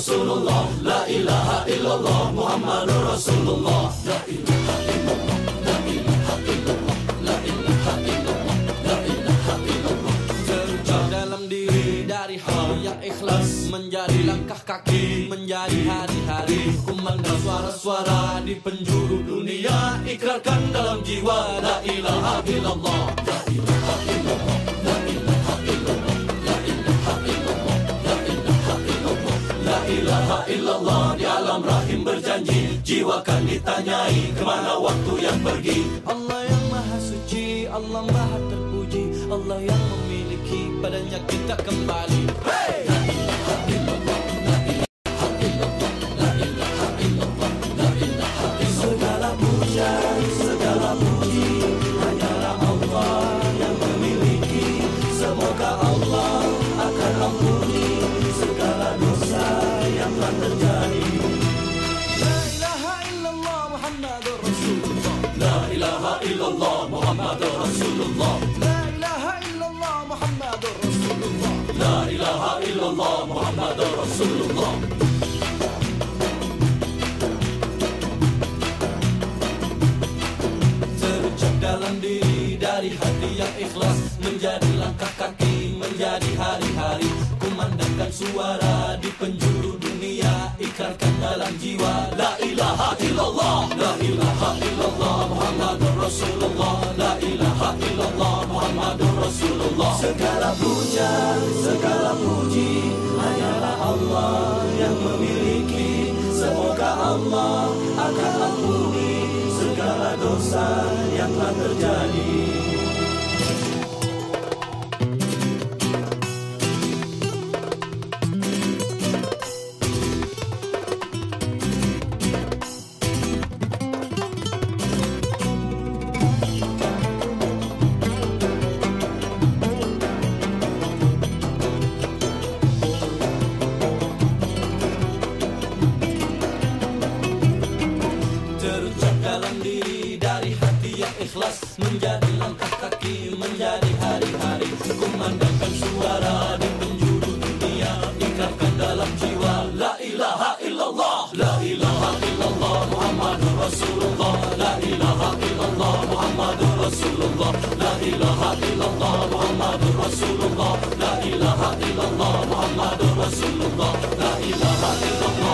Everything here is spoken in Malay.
Rasulullah La ilaha illallah Muhammadur Rasulullah La ilaha illallah La ilaha illallah La ilaha illallah ikhlas Menjadi langkah kaki Menjadi hari-hari. Kumandang suara-suara di penjuru dunia Ikrarkan dalam jiwa La ilaha illallah. La ilaha illallah Di alam rahim berjanji Jiwa kan ditanyai Kemana waktu yang pergi Allah yang maha suci Allah maha terpuji Allah yang memiliki Padanya kita kembali Hey! Illallah Muhammadur Rasulullah. Terucap dalam diri dari hati yang ikhlas Menjadi langkah kaki, menjadi hari-hari. Kumandangkan suara di penjuru dunia Ikrarkan dalam jiwa. La ilaha illallah La ilaha illallah Muhammadur Rasulullah. La ilaha illallah Muhammadur Rasulullah. Segala puja, segala puji dosa yang telah terjadi ikhlas Menjadi langkah kaki, menjadi hari-hari Kumandangkan suara di penjuru dunia. Ikrarkan dalam jiwa La ilaha illallah La ilaha illallah Muhammadur Rasulullah La ilaha illallah Muhammadur Rasulullah La ilaha illallah Muhammadur Rasulullah La ilaha illallah Muhammadur Rasulullah La ilaha illallah